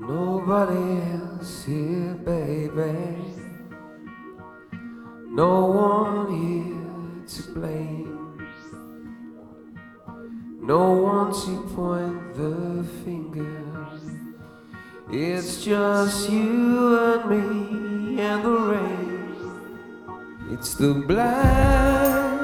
Nobody else here, baby. No one here to blame. No one to point the finger. It's just you and me and the rain. It's the blind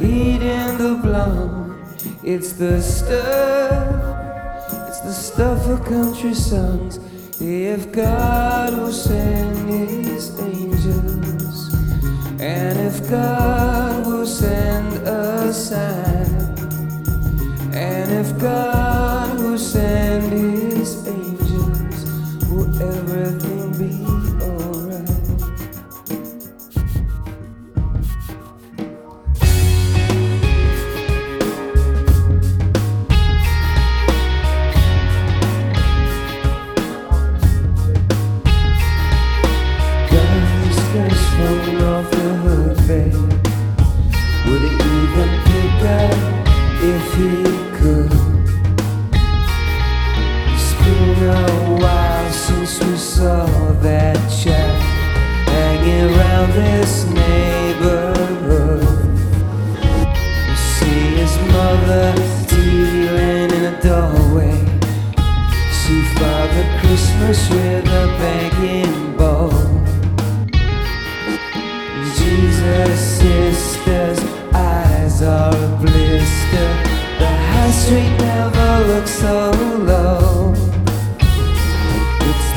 leading the blind. It's the stuff. Of country songs. If God will send His angels, and if God this neighborhood. See his mother dealing in a doorway. See Father Christmas with a begging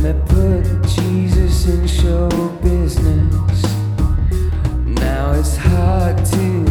They put Jesus in show business. Now it's hard to